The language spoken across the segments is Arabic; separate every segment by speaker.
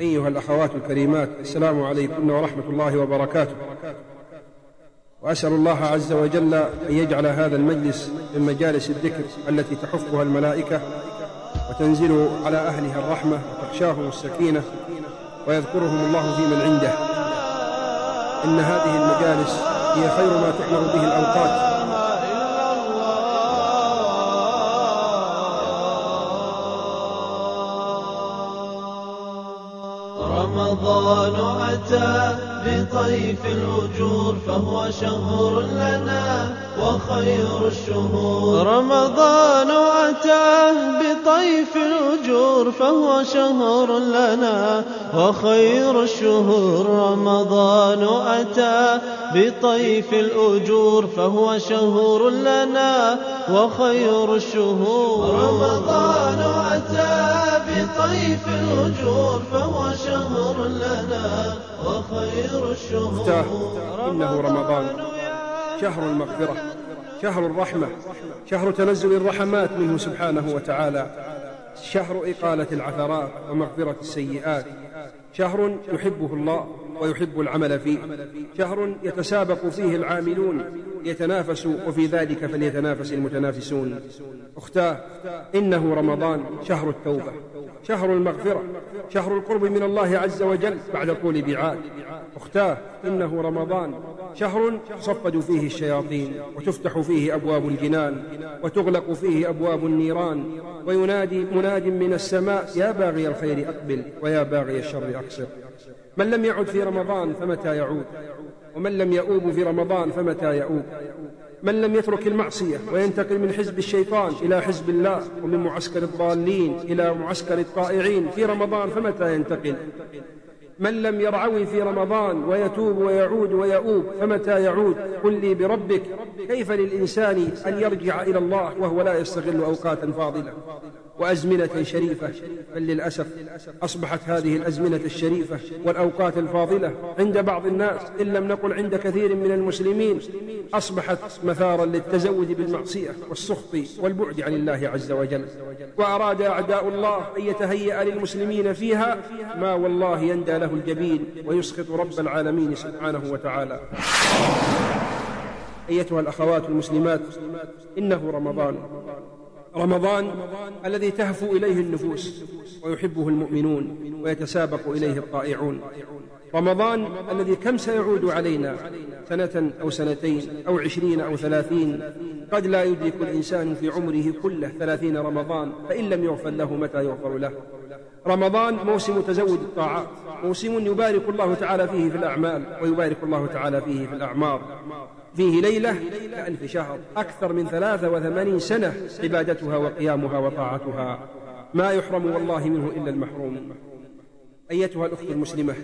Speaker 1: أيها الأخوات الكريمات السلام عليكم ورحمة الله وبركاته. وأسأل الله عز وجل أن يجعل هذا المجلس من مجالس الذكر التي تحفها الملائكة وتنزل على أهلها الرحمة وتخشاهم السكينة ويذكرهم الله في من عنده. إن هذه المجالس هي خير ما تحمر به الأوقات.
Speaker 2: رمضان أتى بطيف الأجور فهو شهر لنا. وخير الشهور. رمضان أتى بطيف الأجور فهو شهر لنا. وخير الشهور رمضان أتى بطيف الأجور فهو شهر لنا. وخير الشهور. رمضان أتى بطيف الأجور فهو شهر لنا. وخير الشهور.
Speaker 1: إنه رمضان. شهر المغفرة شهر الرحمة شهر تنزل الرحمات منه سبحانه وتعالى شهر إقالة العثرات ومغفرة السيئات شهر يحبه الله ويحب العمل فيه شهر يتسابق فيه العاملون يتنافسوا وفي ذلك فليتنافس المتنافسون. أختاه إنه رمضان شهر التوبة. شهر المغفرة شهر القرب من الله عز وجل بعد طول بعاد أختاه إنه رمضان. شهر تصفد فيه الشياطين وتفتح فيه أبواب الجنان وتغلق فيه أبواب النيران وينادي مناد من السماء يا باغي الخير أقبل ويا باغي الشر أقصر. من لم يعد في رمضان فمتى يعود؟ ومن لم يؤوب في رمضان فمتى يؤوب؟ من لم يترك المعصية وينتقل من حزب الشيطان إلى حزب الله ومن معسكر الضالين إلى معسكر الطائعين في رمضان فمتى ينتقل؟ من لم يرعوي في رمضان ويتوب ويعود ويؤوب فمتى يعود؟ قل لي بربك كيف للإنسان أن يرجع إلى الله وهو لا يستغل أوقاتا فاضلة؟ وأزمنة شريفة. بل للأسف أصبحت هذه الأزمنة الشريفة والأوقات الفاضلة عند بعض الناس إن لم نقل عند كثير من المسلمين أصبحت مثارا للتزود بالمعصية والسخط والبعد عن الله عز وجل. وأراد أعداء الله أن يتهيأ للمسلمين فيها ما والله يندى له الجبين ويسخط رب العالمين سبحانه وتعالى. أيتها الأخوات المسلمات إنه رمضان. رمضان الذي تهفو إليه النفوس ويحبه المؤمنون ويتسابق إليه الطائعون. رمضان الذي كم سيعود علينا سنة أو سنتين أو عشرين أو ثلاثين. قد لا يدرك الإنسان في عمره كله ثلاثين رمضان فإن لم يغفر له متى يغفر له؟ رمضان موسم تزود الطاعات موسم يبارك الله تعالى فيه في الأعمال ويبارك الله تعالى فيه في الأعمار. فيه ليلة كألف شهر أكثر من ثلاثة وثمانين سنة عبادتها وقيامها وطاعتها. ما يحرم والله منه إلا المحروم. أيتها الأخت المسلمة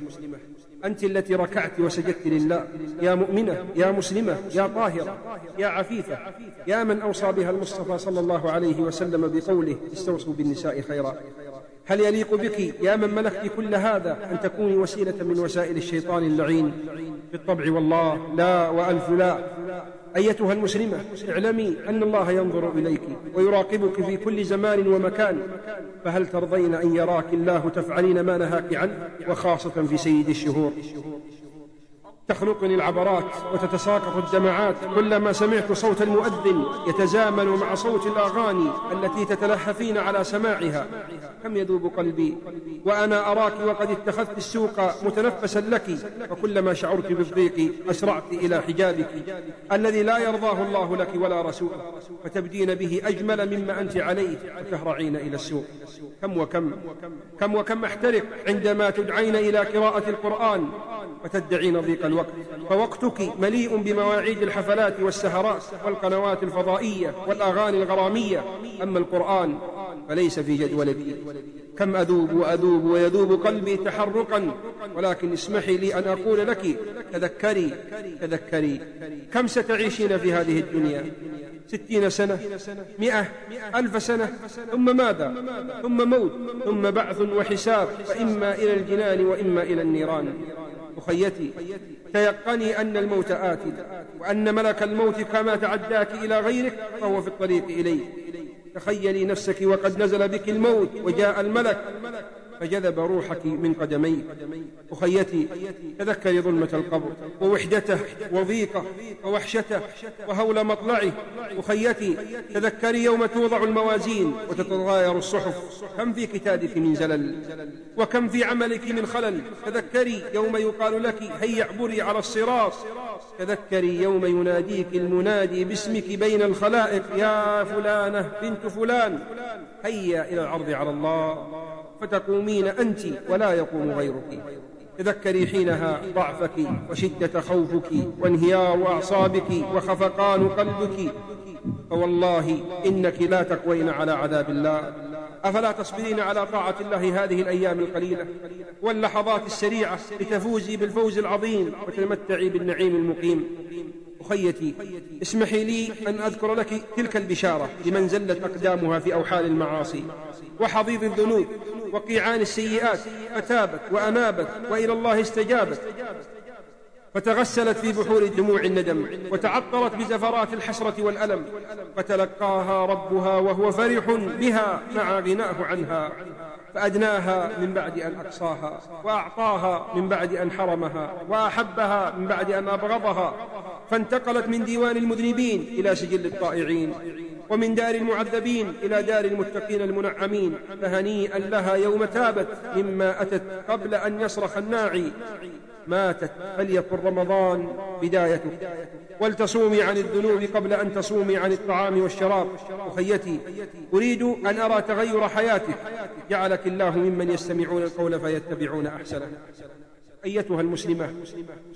Speaker 1: أنت التي ركعت وسجدت لله يا مؤمنة يا مسلمة يا طاهرة يا عفيفة يا من أوصى بها المصطفى صلى الله عليه وسلم بقوله استوصوا بالنساء خيرا. هل يليق بك يا من ملكت كل هذا أن تكوني وسيلة من وسائل الشيطان اللعين؟ بالطبع والله لا وألف لا. أيتها المسلمة اعلمي أن الله ينظر إليك ويراقبك في كل زمان ومكان. فهل ترضين أن يراك الله تفعلين ما نهاك عنه وخاصة في سيد الشهور؟ تخنقني العبرات وتتساقط الدمعات كلما سمعت صوت المؤذن يتزامن مع صوت الأغاني التي تتلهفين على سماعها. كم يذوب قلبي؟ وأنا أراك وقد اتخذت السوق متنفسا لك وكلما شعرت بالضيق أسرعت إلى حجابك. الذي لا يرضاه الله لك ولا رسوله فتبدين به أجمل مما أنت عليه وتهرعين إلى السوق. كم وكم؟ كم وكم أحترق عندما تدعين إلى قراءة القرآن وتدعين ضيق الوقت. فوقتك مليء بمواعيد الحفلات والسهرات والقنوات الفضائية والأغاني الغرامية. أما القرآن فليس في جدولك. كم أذوب وأذوب ويذوب قلبي تحرقا. ولكن اسمحي لي أن أقول لك تذكري تذكري. كم ستعيشين في هذه الدنيا؟ ستين سنة مئة ألف سنة. ثم ماذا؟ ثم موت ثم بعث وحساب. فإما إلى الجنان وإما إلى النيران. أخيتي تيقني أن الموت آت وأن ملك الموت كما تعداك إلى غيرك فهو في الطريق إليك. تخيلي نفسك وقد نزل بك الموت وجاء الملك. فجذب روحك من قدميك. أخيتي تذكري ظلمة القبر ووحدته وضيقه ووحشته وهول مطلعه. أخيتي تذكري يوم توضع الموازين وتتغاير الصحف. كم في كتابك من زلل؟ وكم في عملك من خلل؟ تذكري يوم يقال لك هيا اعبري على الصراط. تذكري يوم يناديك المنادي باسمك بين الخلائق. يا فلانة بنت فلان هيا إلى العرض على الله. فتقومين أنت ولا يقوم غيرك. تذكري حينها ضعفك وشدة خوفك وانهيار أعصابك وخفقان قلبك. فوالله إنك لا تقوين على عذاب الله. أفلا تصبرين على طاعة الله هذه الأيام القليلة واللحظات السريعة لتفوزي بالفوز العظيم وتتمتعي بالنعيم المقيم. أخيتي اسمحي لي أن أذكر لك تلك البشارة لمن زلت أقدامها في أوحال المعاصي. وحضيض الذنوب وقيعان السيئات فتابت وأنابت وإلى الله استجابت فتغسلت في بحور دموع الندم وتعطرت بزفرات الحسرة والألم. فتلقاها ربها وهو فرح بها مع غناه عنها. فأدناها من بعد أن أقصاها وأعطاها من بعد أن حرمها وأحبها من بعد أن أبغضها. فانتقلت من ديوان المذنبين إلى سجل الطائعين ومن دار المعذبين إلى دار المتقين المنعمين. فهنيئا لها يوم تابت مما أتت قبل أن يصرخ الناعي. ماتت فليكن رمضان بدايتك ولتصومي عن الذنوب قبل أن تصومي عن الطعام والشراب. أخيتي أريد أن أرى تغير حياتك. جعلك الله ممن يستمعون القول فيتبعون أحسنه. أيتها المسلمة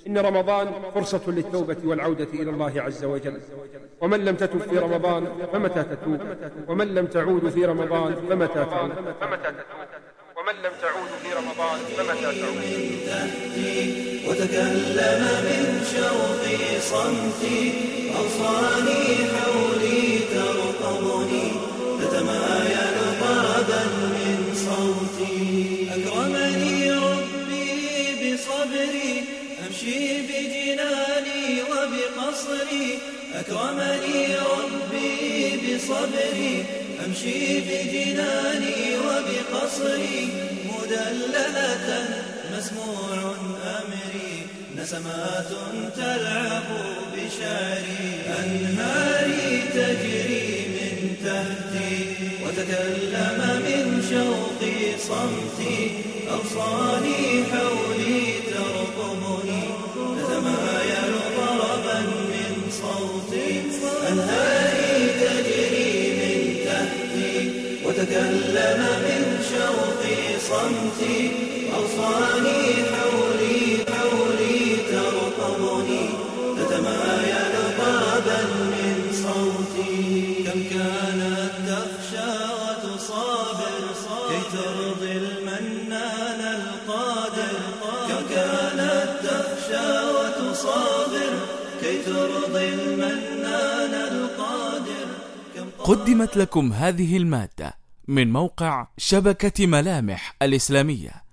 Speaker 1: إن رمضان فرصة للتوبة والعودة إلى الله عز وجل. ومن لم تتب في رمضان فمتى تتوب؟ ومن لم تعود في رمضان فمتى تعود؟ ومن لم تعود في رمضان فمتى تعود؟
Speaker 2: وتكلم من شوقي صمتي أوصاني حولي. وبقصري مدللة مسموع أمري نسمات تلعب بشعري. أنهاري تجري من تحتي وتكلم من شوقي صمتي. أوصاني حولي ترقمني تتمايل ضربا من صوتي. أنهاري تجري من تحتي وتكلم من صمتي أوصاني حولي حولي ترقمني تتمايل ضربا من صوتي. كم كانت تخشى وتصابر كي ترضي المنان القادر. كم كانت تخشى وتصابر. كي ترضي المنان القادر.
Speaker 3: قدمت لكم هذه المادة. من موقع شبكة ملامح الإسلامية.